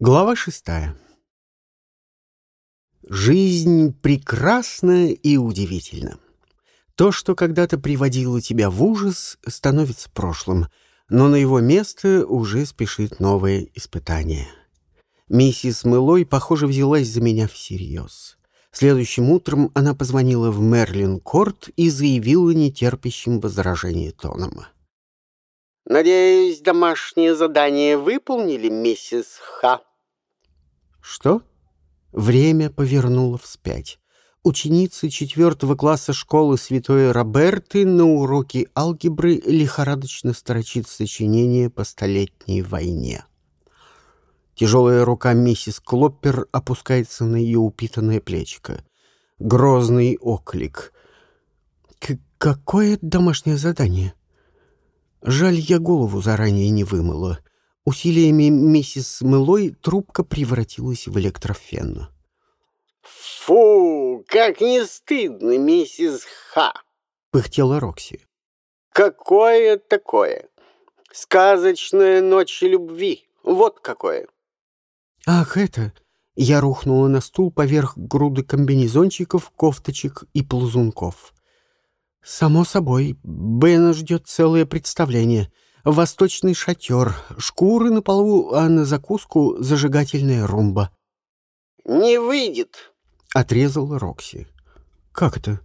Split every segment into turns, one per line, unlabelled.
Глава шестая. Жизнь прекрасна и удивительна. То, что когда-то приводило тебя в ужас, становится прошлым, но на его место уже спешит новое испытание. Миссис Мылой, похоже, взялась за меня всерьез. Следующим утром она позвонила в Мерлин-Корт и заявила нетерпящим возражения тоном.
«Надеюсь, домашнее задание выполнили, миссис Ха?»
«Что?» Время повернуло вспять. Ученица четвертого класса школы святой Роберты на уроке алгебры лихорадочно строчит сочинение по столетней войне. Тяжелая рука миссис Клоппер опускается на ее упитанное плечико. Грозный оклик. «Какое домашнее задание?» Жаль, я голову заранее не вымыла. Усилиями миссис Мылой трубка превратилась в электрофен.
«Фу, как не стыдно, миссис Ха!»
— пыхтела Рокси.
«Какое такое? Сказочная ночь любви. Вот какое!»
«Ах, это...» Я рухнула на стул поверх груды комбинезончиков, кофточек и ползунков. «Само собой, Бена ждет целое представление. Восточный шатер, шкуры на полу, а на закуску зажигательная румба».
«Не выйдет», —
отрезала Рокси. «Как это?»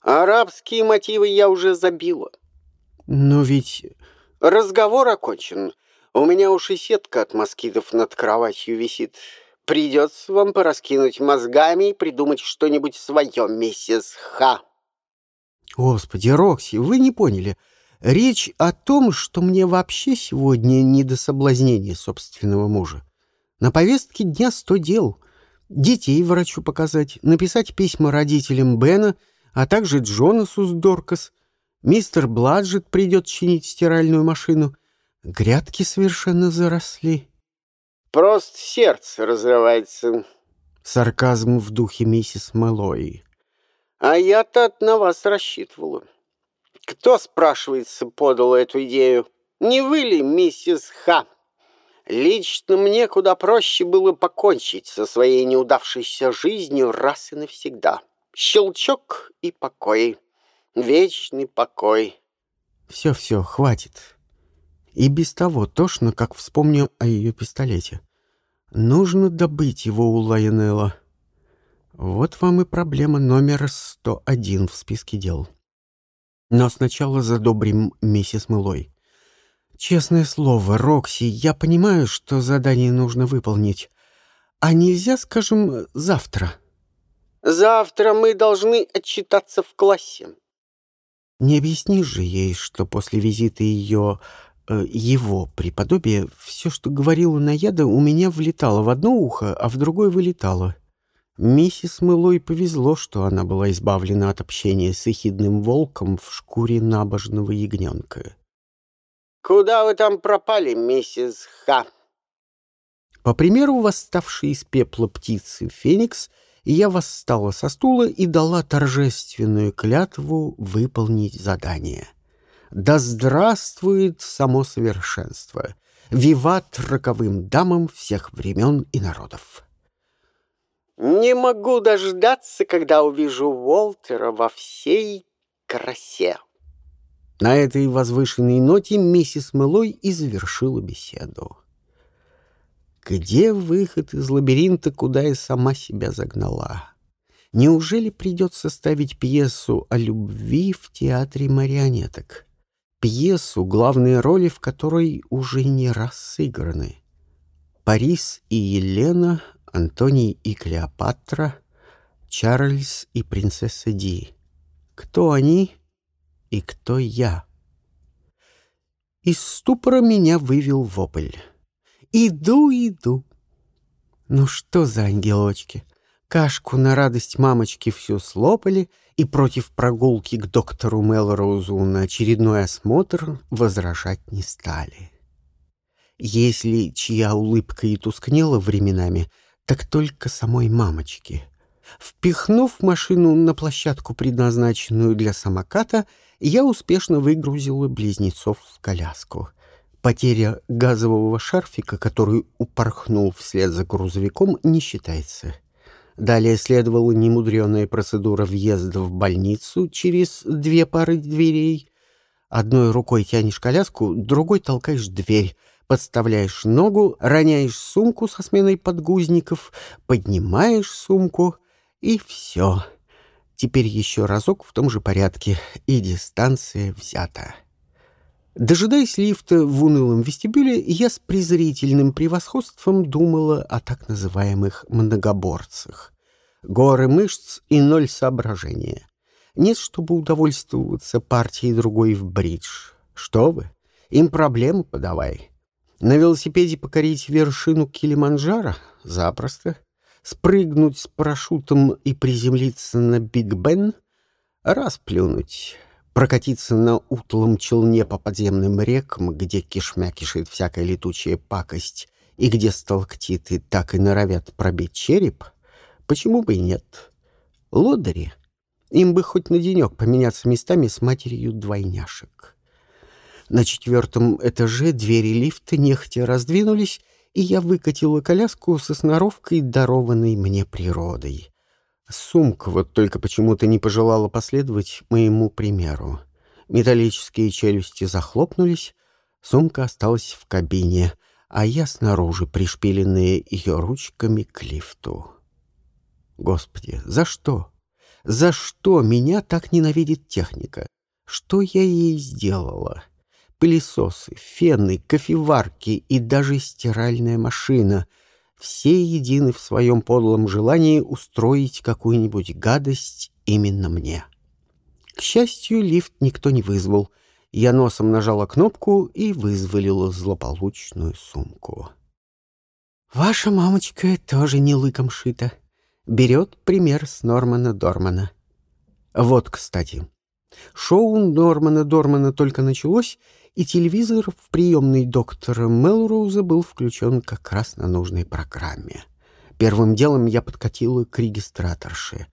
«Арабские мотивы я уже забила».
«Но ведь...»
«Разговор окончен. У меня уж и сетка от москитов над кроватью висит. Придется вам пораскинуть мозгами и придумать что-нибудь свое, миссис Ха».
Господи, Рокси, вы не поняли. Речь о том, что мне вообще сегодня не до соблазнения собственного мужа. На повестке дня сто дел. Детей врачу показать, написать письма родителям Бена, а также Джонасу с Доркас. Мистер Бладжет придет чинить стиральную машину. Грядки совершенно заросли.
Просто сердце разрывается.
Сарказм в духе миссис Мэллои.
А я-то на вас рассчитывала. Кто, спрашивается, подал эту идею? Не вы ли, миссис Ха? Лично мне куда проще было покончить со своей неудавшейся жизнью раз и навсегда. Щелчок и покой. Вечный покой.
Все-все, хватит. И без того тошно, как вспомню о ее пистолете. Нужно добыть его у Лайонелла. Вот вам и проблема номер 101 в списке дел. Но сначала задобрим миссис Мылой. Честное слово, Рокси, я понимаю, что задание нужно выполнить. А нельзя, скажем, завтра?
Завтра мы должны отчитаться в классе.
Не объяснишь же ей, что после визита ее... Э, его преподобия все, что говорила Наяда, у меня влетало в одно ухо, а в другое вылетало. Миссис Мылой повезло, что она была избавлена от общения с эхидным волком в шкуре набожного ягненка.
«Куда вы там пропали, миссис Ха?»
По примеру восставшей из пепла птицы Феникс, я восстала со стула и дала торжественную клятву выполнить задание. Да здравствует само совершенство! Виват роковым дамам всех времен и народов!
Не могу дождаться, когда увижу Уолтера во всей красе.
На этой возвышенной ноте миссис Мэлой и завершила беседу. Где выход из лабиринта, куда я сама себя загнала? Неужели придется ставить пьесу о любви в театре марионеток? Пьесу, главные роли в которой уже не раз сыграны. Парис и Елена Антоний и Клеопатра, Чарльз и принцесса Ди. Кто они и кто я? Из ступора меня вывел вопль. Иду, иду. Ну что за ангелочки? Кашку на радость мамочки всю слопали и против прогулки к доктору Мелроузу на очередной осмотр возражать не стали. Если чья улыбка и тускнела временами, так только самой мамочки. Впихнув машину на площадку, предназначенную для самоката, я успешно выгрузила близнецов в коляску. Потеря газового шарфика, который упорхнул вслед за грузовиком, не считается. Далее следовала немудреная процедура въезда в больницу через две пары дверей. Одной рукой тянешь коляску, другой толкаешь дверь, подставляешь ногу, роняешь сумку со сменой подгузников, поднимаешь сумку, и все. Теперь еще разок в том же порядке, и дистанция взята. Дожидаясь лифта в унылом вестибюле, я с презрительным превосходством думала о так называемых многоборцах. Горы мышц и ноль соображения. Нет, чтобы удовольствоваться партией другой в бридж. Что вы? Им проблемы подавай. На велосипеде покорить вершину Килиманджаро? Запросто. Спрыгнуть с парашютом и приземлиться на Биг Бен? Расплюнуть прокатиться на утлом челне по подземным рекам, где кишмя кишит всякая летучая пакость, и где сталактиты так и норовят пробить череп, почему бы и нет? Лодыри. Им бы хоть на денек поменяться местами с матерью двойняшек. На четвертом этаже двери лифта нехотя раздвинулись, и я выкатила коляску со сноровкой, дарованной мне природой. Сумка вот только почему-то не пожелала последовать моему примеру. Металлические челюсти захлопнулись, сумка осталась в кабине, а я снаружи, пришпиленные ее ручками к лифту. Господи, за что? За что меня так ненавидит техника? Что я ей сделала? Пылесосы, фены, кофеварки и даже стиральная машина — все едины в своем подлом желании устроить какую-нибудь гадость именно мне. К счастью, лифт никто не вызвал. Я носом нажала кнопку и вызволила злополучную сумку. Ваша мамочка тоже не лыком шита. Берет пример с Нормана Дормана. Вот, кстати, шоу Нормана Дормана только началось, и телевизор в приемной доктора Мелроуза был включен как раз на нужной программе. Первым делом я подкатила к регистраторше.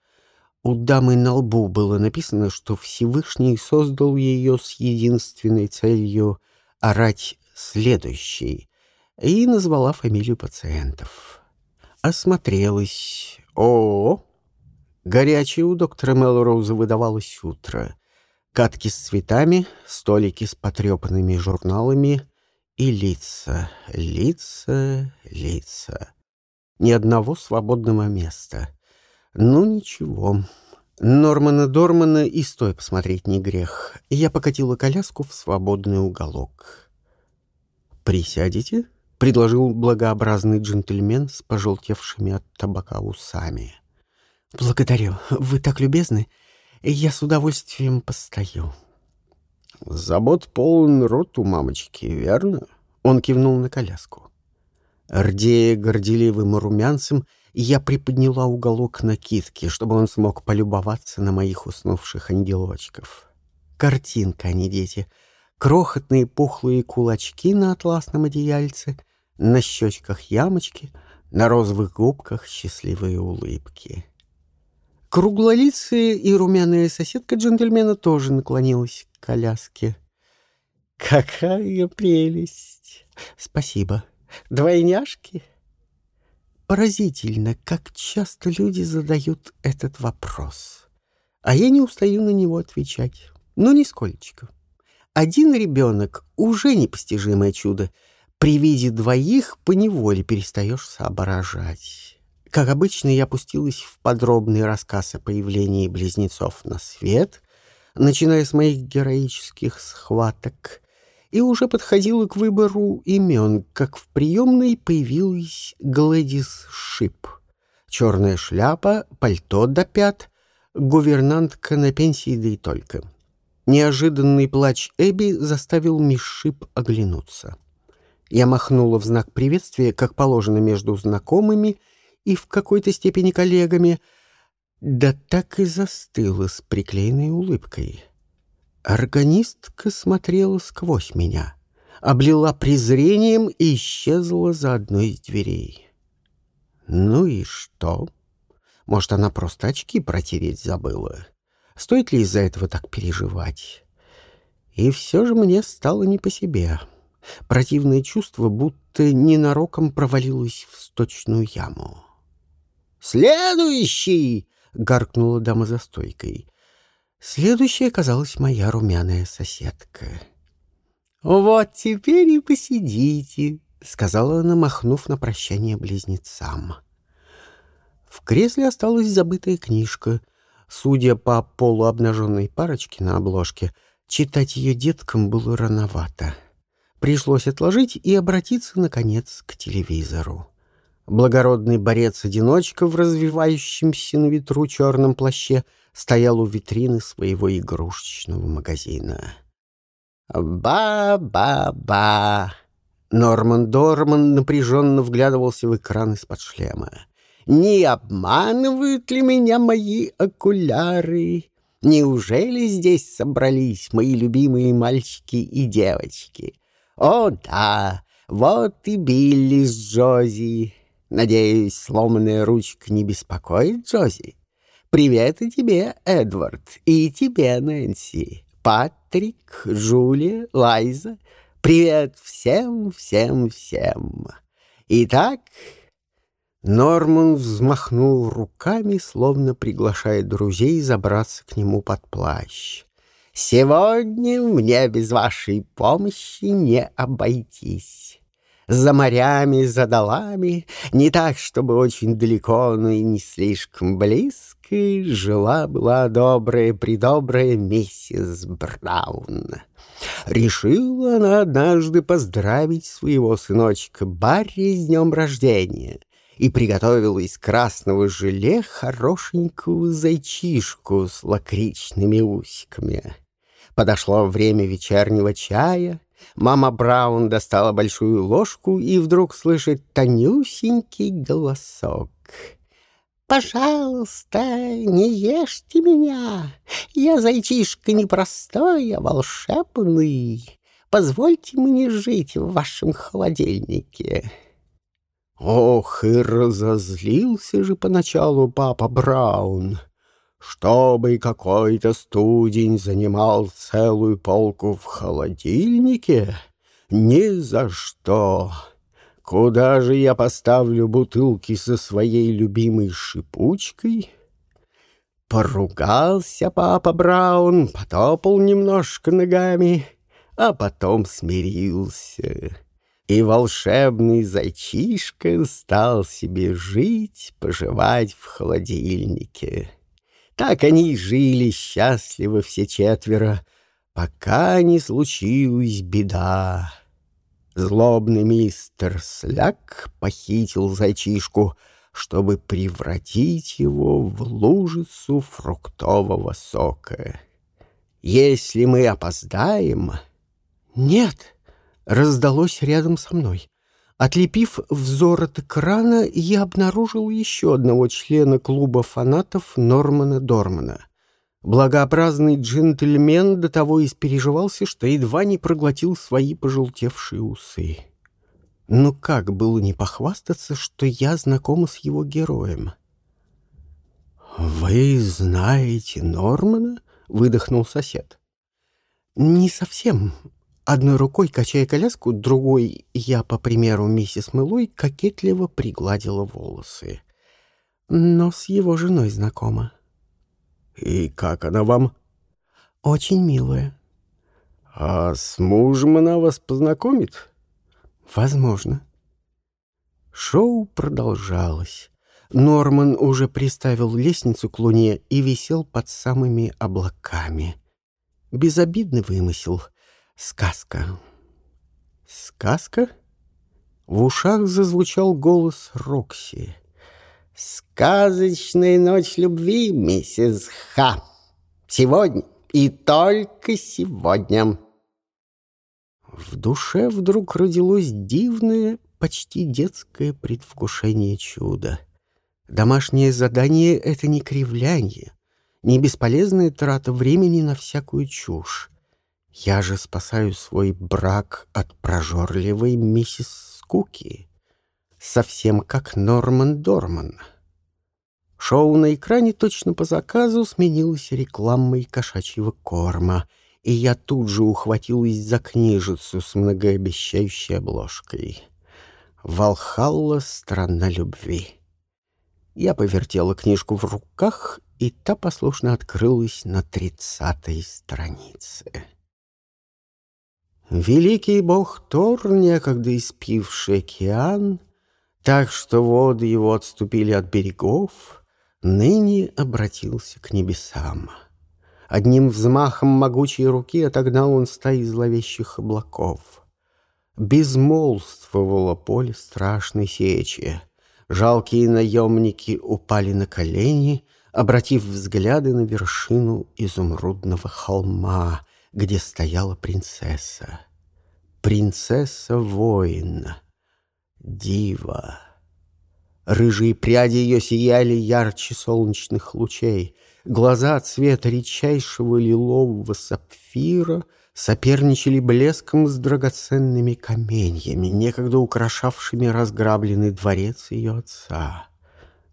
У дамы на лбу было написано, что Всевышний создал ее с единственной целью орать следующий, и назвала фамилию пациентов. Осмотрелась. О, горячее у доктора Мелроуза выдавалось утро катки с цветами, столики с потрепанными журналами и лица, лица, лица. Ни одного свободного места. Ну, ничего. Нормана Дормана и стой посмотреть не грех. Я покатила коляску в свободный уголок. «Присядете?» — предложил благообразный джентльмен с пожелтевшими от табака усами. «Благодарю. Вы так любезны я с удовольствием постою. Забот полон рот у мамочки, верно? Он кивнул на коляску. Рдея горделивым румянцем, я приподняла уголок накидки, чтобы он смог полюбоваться на моих уснувших ангелочков. Картинка, а не дети. Крохотные пухлые кулачки на атласном одеяльце, на щечках ямочки, на розовых губках счастливые улыбки. Круглолицая и румяная соседка джентльмена тоже наклонилась к коляске. «Какая прелесть! Спасибо. Двойняшки?» Поразительно, как часто люди задают этот вопрос. А я не устаю на него отвечать. Ну, нисколько. Один ребенок — уже непостижимое чудо. При виде двоих поневоле перестаешь соображать. Как обычно, я опустилась в подробный рассказ о появлении близнецов на свет, начиная с моих героических схваток, и уже подходила к выбору имен, как в приемной появилась Глэдис Шип. Черная шляпа, пальто до пят, гувернантка на пенсии, да и только. Неожиданный плач Эбби заставил мисс Шип оглянуться. Я махнула в знак приветствия, как положено между знакомыми, и в какой-то степени коллегами, да так и застыла с приклеенной улыбкой. Органистка смотрела сквозь меня, облила презрением и исчезла за одной из дверей. Ну и что? Может, она просто очки протереть забыла? Стоит ли из-за этого так переживать? И все же мне стало не по себе. Противное чувство будто ненароком провалилось в сточную яму.
«Следующий!» — гаркнула дама за стойкой.
Следующей оказалась моя румяная соседка.
«Вот теперь и посидите», — сказала она, махнув на прощание близнецам.
В кресле осталась забытая книжка. Судя по полуобнаженной парочке на обложке, читать ее деткам было рановато. Пришлось отложить и обратиться, наконец, к телевизору. Благородный борец-одиночка в развивающемся на ветру черном плаще стоял у витрины своего игрушечного магазина.
«Ба-ба-ба!» Норман Дорман напряженно вглядывался в экран из-под шлема. «Не обманывают ли меня мои окуляры? Неужели здесь собрались мои любимые мальчики и девочки? О, да, вот и Билли с Джози. Надеюсь, сломанная ручка не беспокоит Джози? Привет и тебе, Эдвард, и тебе, Нэнси, Патрик, Джулия, Лайза. Привет всем, всем, всем. Итак, Норман взмахнул руками, словно приглашая друзей забраться к нему под плащ. «Сегодня мне без вашей помощи не обойтись за морями, за долами, не так, чтобы очень далеко, но и не слишком близко, жила-была добрая-предобрая миссис Браун. Решила она однажды поздравить своего сыночка Барри с днем рождения и приготовила из красного желе хорошенькую зайчишку с лакричными усиками. Подошло время вечернего чая, Мама Браун достала большую ложку и вдруг слышит тонюсенький голосок. «Пожалуйста, не ешьте меня. Я зайчишка непростой, а волшебный. Позвольте мне жить в вашем холодильнике».
Ох, и разозлился же поначалу папа Браун чтобы какой-то студень занимал целую полку в холодильнике? Ни за что. Куда же я поставлю бутылки со своей любимой шипучкой? Поругался папа Браун, потопал немножко ногами, а потом смирился. И волшебный зайчишка стал себе жить, поживать в холодильнике. Так они и жили счастливо все четверо, пока не случилась беда. Злобный мистер Сляк похитил зайчишку, чтобы превратить его в лужицу фруктового сока. Если мы опоздаем...
Нет, раздалось рядом со мной. Отлепив взор от экрана, я обнаружил еще одного члена клуба фанатов Нормана Дормана. Благообразный джентльмен до того испереживался, что едва не проглотил свои пожелтевшие усы. Но как было не похвастаться, что я знакома с его героем?
«Вы знаете Нормана?» — выдохнул сосед.
«Не совсем. Одной рукой, качая коляску, другой я, по примеру миссис Мэлой, кокетливо пригладила волосы. Но с его женой знакома.
«И как она вам?»
«Очень милая».
«А с мужем она вас познакомит?»
«Возможно».
Шоу продолжалось. Норман уже приставил лестницу к луне и висел под самыми облаками. Безобидный вымысел — Сказка. Сказка? В ушах зазвучал голос Рокси.
«Сказочная ночь любви, миссис Ха. Сегодня и только сегодня».
В душе вдруг родилось дивное, почти детское предвкушение чуда. Домашнее задание — это не кривляние, не бесполезная трата времени на всякую чушь. Я же спасаю свой брак от прожорливой миссис Скуки. Совсем как Норман Дорман. Шоу на экране точно по заказу сменилось рекламой кошачьего корма, и я тут же ухватилась за книжицу с многообещающей обложкой. «Валхалла. Страна любви». Я повертела книжку в руках, и та послушно открылась на тридцатой странице. Великий бог Тор, некогда испивший океан, так что воды его отступили от берегов, ныне обратился к небесам. Одним взмахом могучей руки отогнал он стаи зловещих облаков. Безмолвствовало поле страшной сечи. Жалкие наемники упали на колени, обратив взгляды на вершину изумрудного холма, где стояла принцесса. Принцесса-воин, дива. Рыжие пряди ее сияли ярче солнечных лучей. Глаза цвета редчайшего лилового сапфира соперничали блеском с драгоценными каменьями, некогда украшавшими разграбленный дворец ее отца.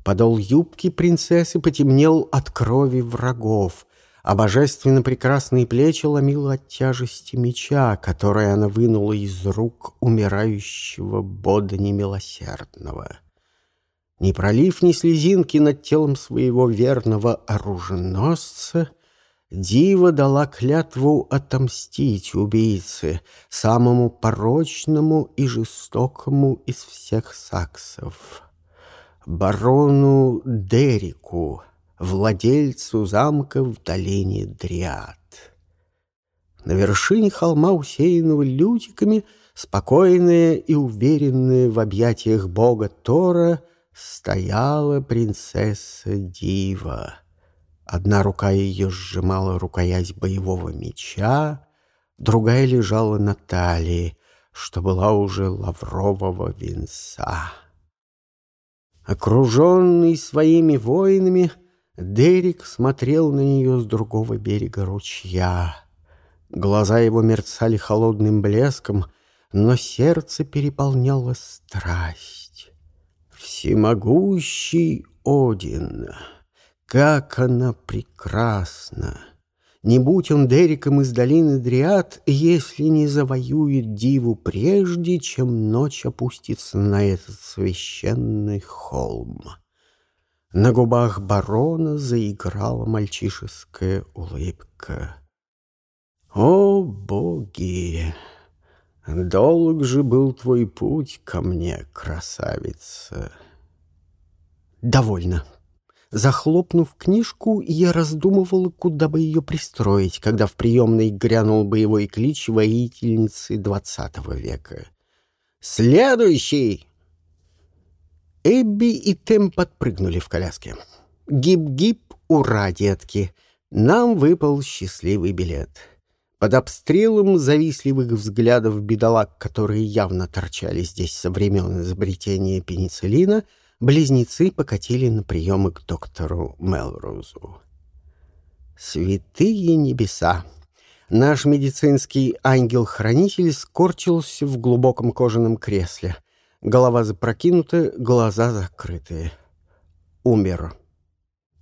Подол юбки принцессы потемнел от крови врагов, а божественно прекрасные плечи ломило от тяжести меча, который она вынула из рук умирающего бода немилосердного. Не пролив ни слезинки над телом своего верного оруженосца, Дива дала клятву отомстить убийце, самому порочному и жестокому из всех саксов, барону Дерику, владельцу замка в долине Дриад. На вершине холма, усеянного лютиками, спокойная и уверенная в объятиях бога Тора — стояла принцесса Дива. Одна рука ее сжимала рукоять боевого меча, другая лежала на талии, что была уже лаврового венца. Окруженный своими воинами, Дерек смотрел на нее с другого берега ручья. Глаза его мерцали холодным блеском, но сердце переполняло страсть. Всемогущий Один, как она прекрасна! Не будь он Дериком из долины Дриад, если не завоюет диву прежде, чем ночь опустится на этот священный холм. На губах барона заиграла мальчишеская улыбка. «О, боги! Долг же был твой путь ко мне, красавица!» «Довольно». Захлопнув книжку, я раздумывала, куда бы ее пристроить, когда в приемной грянул боевой клич воительницы двадцатого века. «Следующий!» Эбби и Тем подпрыгнули в коляске. «Гип-гип, ура, детки! Нам выпал счастливый билет!» Под обстрелом завистливых взглядов бедолаг, которые явно торчали здесь со времен изобретения пенициллина, — близнецы покатили на приемы к доктору Мелроузу. Святые небеса! Наш медицинский ангел-хранитель скорчился в глубоком кожаном кресле. Голова запрокинута, глаза закрыты. Умер.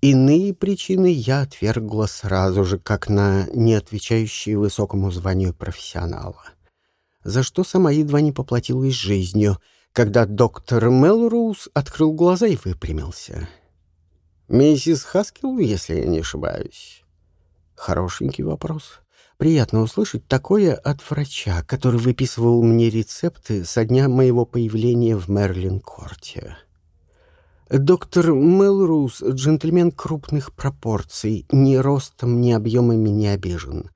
Иные причины я отвергла сразу же, как на не отвечающие высокому званию профессионала. За что сама едва не поплатилась жизнью — когда доктор Мелроуз открыл глаза и выпрямился. «Миссис Хаскил, если я не ошибаюсь?» Хорошенький вопрос. Приятно услышать такое от врача, который выписывал мне рецепты со дня моего появления в Мерлин-корте. Доктор Мелроуз — джентльмен крупных пропорций, ни ростом, ни объемами не обижен.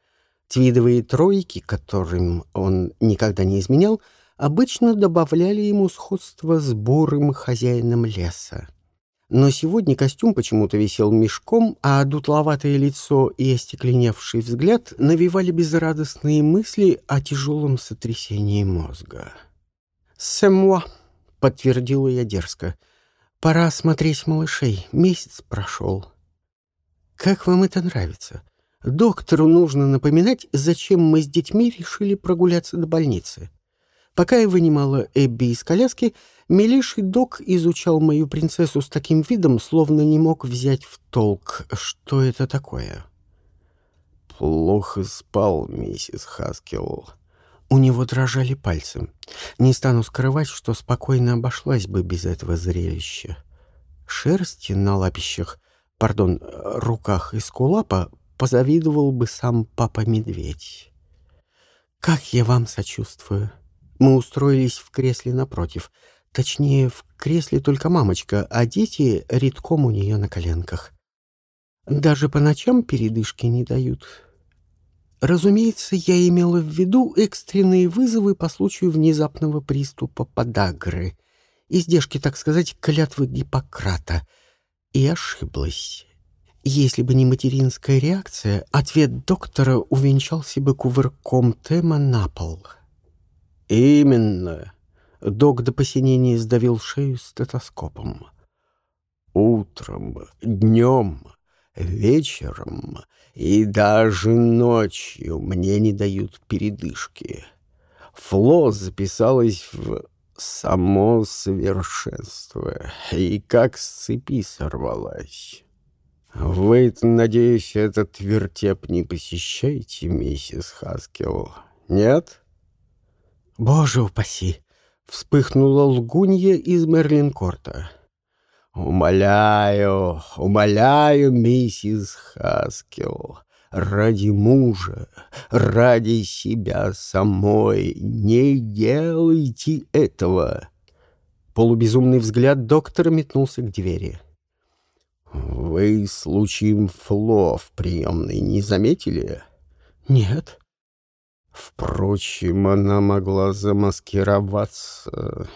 Твидовые тройки, которым он никогда не изменял — обычно добавляли ему сходство с бурым хозяином леса. Но сегодня костюм почему-то висел мешком, а дутловатое лицо и остекленевший взгляд навевали безрадостные мысли о тяжелом сотрясении мозга. «Сэмуа», — подтвердила я дерзко, — «пора смотреть малышей, месяц прошел». «Как вам это нравится? Доктору нужно напоминать, зачем мы с детьми решили прогуляться до больницы». Пока я вынимала Эбби из коляски, милейший док изучал мою принцессу с таким видом, словно не мог взять в толк, что это такое. плохо спал, миссис Хаскелл.
У него дрожали пальцы. Не стану скрывать, что спокойно обошлась бы без этого зрелища. Шерсти на лапищах, пардон, руках из кулапа позавидовал бы сам папа-медведь. «Как я вам сочувствую!» Мы устроились в кресле напротив. Точнее, в кресле только мамочка, а дети редком у нее на коленках. Даже по ночам передышки не дают. Разумеется, я имела в виду экстренные вызовы по случаю внезапного приступа подагры, издержки, так сказать, клятвы Гиппократа. И ошиблась. Если бы не материнская реакция, ответ доктора увенчался бы кувырком Тема на пол.
«Именно!»
Док до посинения сдавил шею стетоскопом.
«Утром, днем, вечером и даже ночью мне не дают передышки. Фло записалась в само совершенство и как с цепи сорвалась. Вы, надеюсь, этот вертеп не посещаете, миссис Хаскел, нет?
Боже упаси! Вспыхнула лгунья из Мерлинкорта.
«Умоляю, умоляю, миссис Хаскел, ради мужа, ради себя самой, не делайте этого!»
Полубезумный взгляд доктора метнулся к двери.
«Вы случаем Фло в приемной не заметили?»
«Нет».
Впрочем, она могла замаскироваться.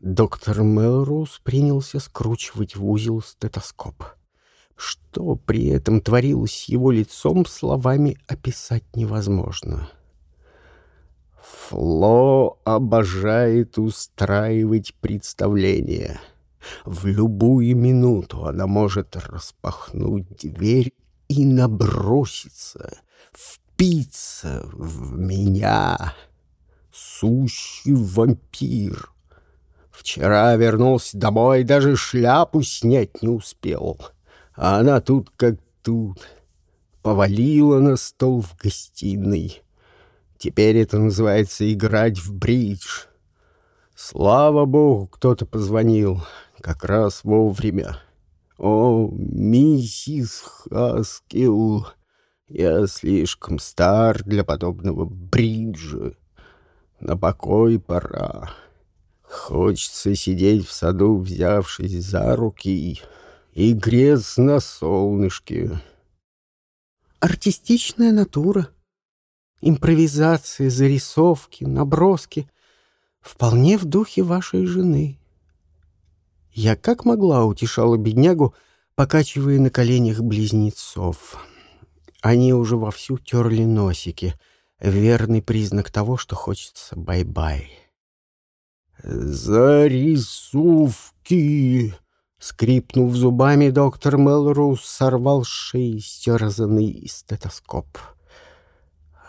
Доктор Мелроуз принялся скручивать в узел стетоскоп. Что при этом творилось его лицом, словами описать невозможно.
Фло обожает устраивать представления. В любую минуту она может распахнуть дверь и наброситься, впиться в меня. Сущий вампир. Вчера вернулся домой, даже шляпу снять не успел. А она тут как тут. Повалила на стол в гостиной. Теперь это называется играть в бридж. Слава богу, кто-то позвонил как раз вовремя. О, миссис Хаскил, я слишком стар для подобного бриджа. На покой пора. Хочется сидеть в саду, взявшись за руки, и греться на солнышке.
Артистичная натура. Импровизации, зарисовки, наброски. Вполне в духе вашей жены. Я как могла утешала беднягу, покачивая на коленях близнецов. Они уже вовсю терли носики, верный признак того, что хочется бай-бай.
«Зарисовки!» Скрипнув зубами, доктор Мелроуз сорвал с стетоскоп.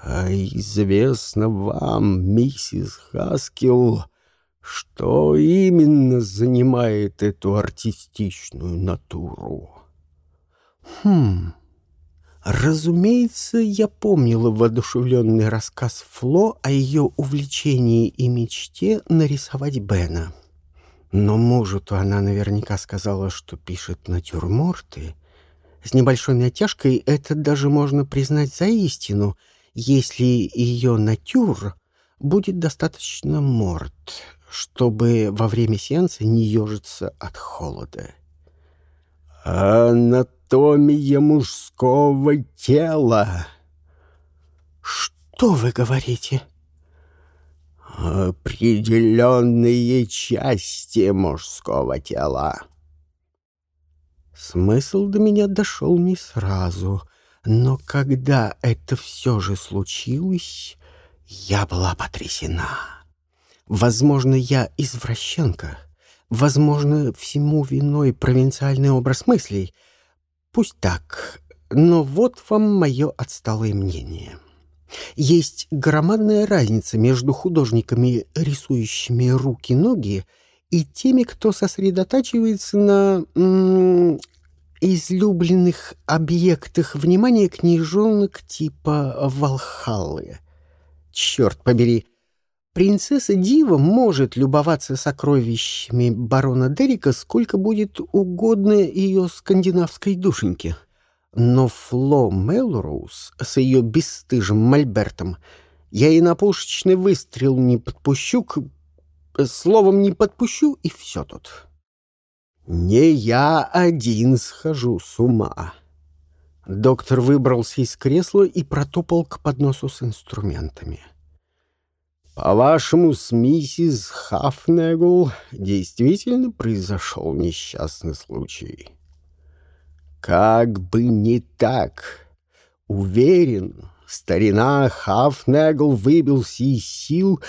«А известно вам, миссис Хаскил, что именно занимает эту артистичную натуру?»
«Хм...» Разумеется, я помнила воодушевленный рассказ Фло о ее увлечении и мечте нарисовать Бена. Но мужу-то она наверняка сказала, что пишет натюрморты. С небольшой натяжкой это даже можно признать за истину, если ее натюр будет достаточно морд, чтобы во время сеанса не ежиться от холода.
«А на анатомия мужского тела.
Что вы говорите?
Определенные части мужского тела.
Смысл до меня дошел не сразу, но когда это все же случилось, я была потрясена. Возможно, я извращенка. Возможно, всему виной провинциальный образ мыслей — Пусть так, но вот вам мое отсталое мнение. Есть громадная разница между художниками, рисующими руки-ноги, и теми, кто сосредотачивается на...
излюбленных объектах внимания книжонок типа Валхаллы. Черт побери, принцесса Дива может любоваться сокровищами барона Деррика сколько будет угодно ее скандинавской душеньке. Но Фло Мелроуз с ее бесстыжим мольбертом я и на пушечный выстрел не подпущу, к... словом, не подпущу, и все тут. Не я один схожу с ума. Доктор выбрался из кресла и протопал к подносу с инструментами. По-вашему, с миссис Хафнегл действительно произошел несчастный случай? Как бы не так. Уверен, старина Хафнегл выбился из сил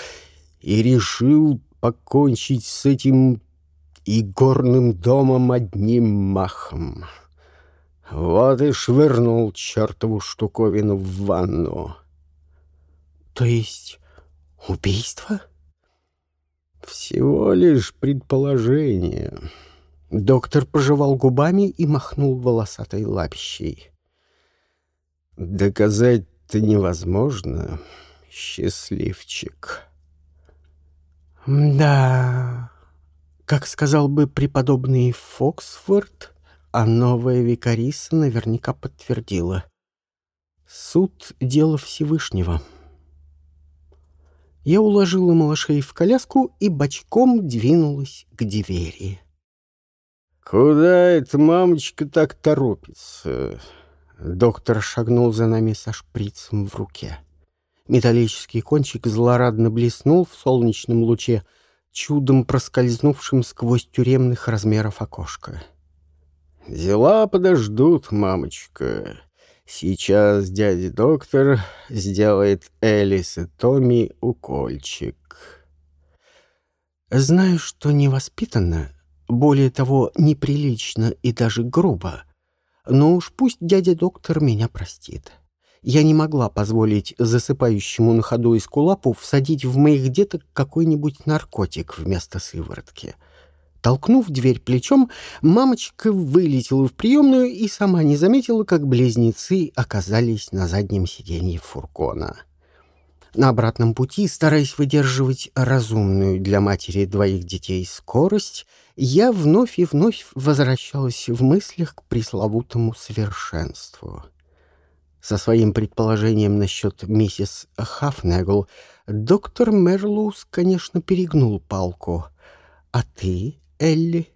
и решил покончить с этим и горным домом одним махом. Вот и швырнул чертову штуковину в ванну.
То есть убийство?
Всего лишь предположение. Доктор пожевал губами и махнул волосатой лапищей. Доказать-то невозможно, счастливчик.
Да, как сказал бы преподобный Фоксфорд, а новая викариса наверняка подтвердила. Суд — дело Всевышнего. Я уложила малышей в коляску и бочком двинулась к двери.
«Куда эта мамочка так торопится?» Доктор шагнул за нами со шприцем в руке. Металлический кончик злорадно блеснул в солнечном луче — чудом проскользнувшим сквозь тюремных размеров окошко. «Дела подождут, мамочка. Сейчас дядя-доктор сделает Элис и Томми укольчик».
Знаю, что невоспитанно, более того, неприлично и даже грубо, но уж пусть дядя-доктор меня простит. Я не могла позволить засыпающему на ходу эскулапу всадить в моих деток какой-нибудь наркотик вместо сыворотки. Толкнув дверь плечом, мамочка вылетела в приемную и сама не заметила, как близнецы оказались на заднем сиденье фургона. На обратном пути, стараясь выдерживать разумную для матери двоих детей скорость, я вновь и вновь возвращалась в мыслях к пресловутому совершенству — со своим предположением насчет миссис Хафнегл доктор Мерлоус, конечно, перегнул палку. А ты, Элли,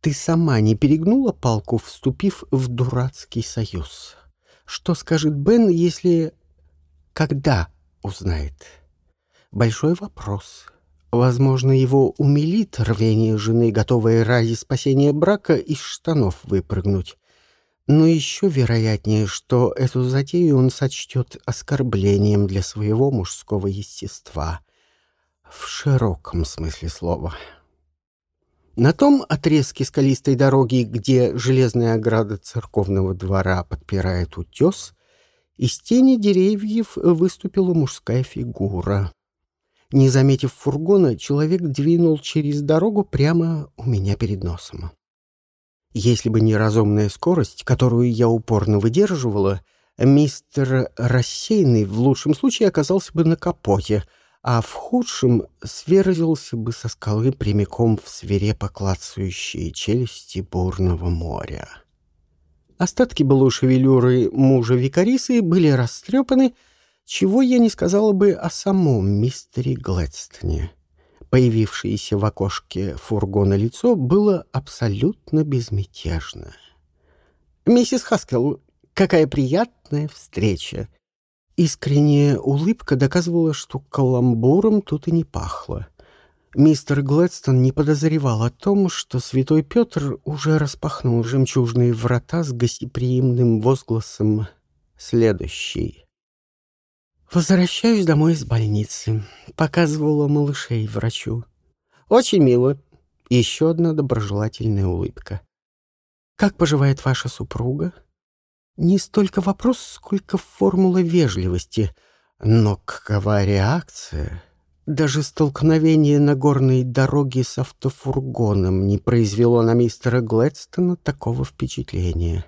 ты сама не перегнула палку, вступив в дурацкий союз? Что скажет Бен, если... Когда узнает? Большой вопрос. Возможно, его умилит рвение жены, готовой ради спасения брака из штанов выпрыгнуть. Но еще вероятнее, что эту затею он сочтет оскорблением для своего мужского естества. В широком смысле слова. На том отрезке скалистой дороги, где железная ограда церковного двора подпирает утес, из тени деревьев выступила мужская фигура. Не заметив фургона, человек двинул через дорогу прямо у меня перед носом. Если бы не разумная скорость, которую я упорно выдерживала, мистер рассеянный в лучшем случае оказался бы на капоте, а в худшем сверзился бы со скалы прямиком в свирепо клацающие челюсти бурного моря. Остатки былой шевелюры мужа Викарисы были растрепаны, чего я не сказала бы о самом мистере Глэдстоне. Появившееся в окошке фургона лицо было абсолютно безмятежно. «Миссис Хаскел, какая приятная встреча!» Искренняя улыбка доказывала, что каламбуром тут и не пахло. Мистер Глэдстон не подозревал о том, что святой Петр уже распахнул жемчужные врата с гостеприимным возгласом «Следующий». Возвращаюсь домой из больницы. Показывала малышей врачу. Очень мило. Еще одна доброжелательная улыбка. Как поживает ваша супруга? Не столько вопрос, сколько формула вежливости. Но какова реакция?
Даже столкновение на горной дороге с автофургоном не произвело на мистера Глэдстона такого впечатления.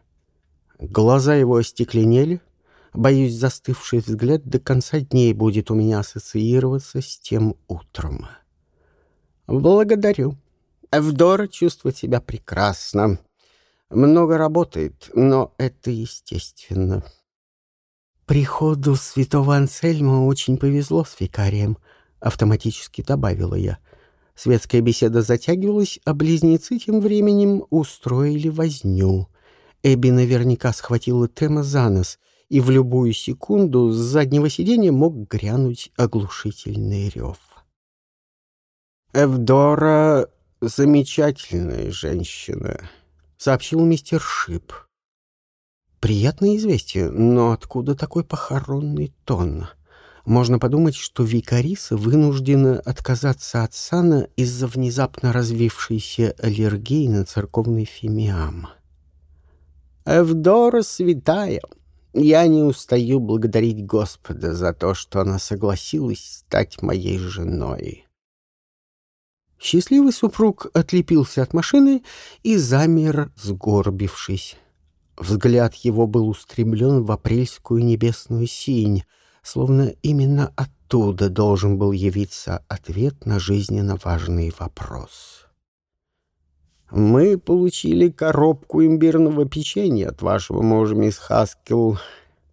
Глаза его остекленели. Боюсь, застывший взгляд до конца дней будет у меня ассоциироваться с тем утром. Благодарю. Эвдора чувствует себя прекрасно. Много работает, но это естественно. Приходу святого Ансельма очень повезло с викарием, автоматически добавила я. Светская беседа затягивалась, а близнецы тем временем устроили возню. Эбби наверняка схватила Тема за нос, и в любую секунду с заднего сиденья мог грянуть оглушительный рев. «Эвдора — замечательная женщина», — сообщил мистер Шип. Приятное известие, но откуда такой похоронный тон? Можно подумать, что Викариса вынуждена отказаться от сана из-за внезапно развившейся аллергии на церковный фимиам. «Эвдора святая, я не устаю благодарить Господа за то, что она согласилась стать моей женой». Счастливый супруг отлепился от машины и замер, сгорбившись. Взгляд его был устремлен в апрельскую небесную синь, словно именно оттуда должен был явиться ответ на жизненно важный вопрос. «Мы получили коробку имбирного печенья от вашего мужа, мисс Хаскел.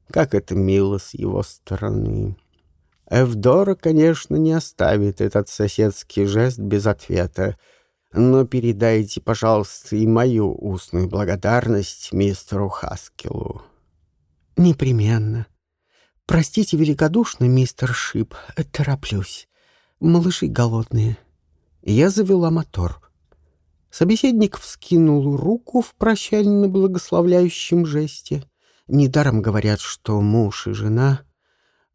Как это мило с его стороны!» Эвдора, конечно, не оставит этот соседский жест без ответа, но передайте, пожалуйста, и мою устную благодарность мистеру Хаскелу. Непременно. Простите великодушно, мистер Шип, тороплюсь. Малыши голодные. Я завела мотор. Собеседник вскинул руку в прощально благословляющем жесте. Недаром говорят, что муж и жена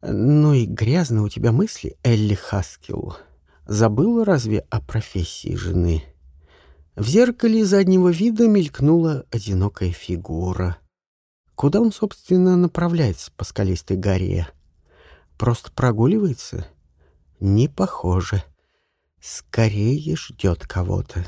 ну и грязно у тебя мысли, Элли Хаскил. Забыла разве о профессии жены? В зеркале заднего вида мелькнула одинокая фигура. Куда он, собственно, направляется по скалистой горе? Просто прогуливается? Не похоже. Скорее ждет кого-то.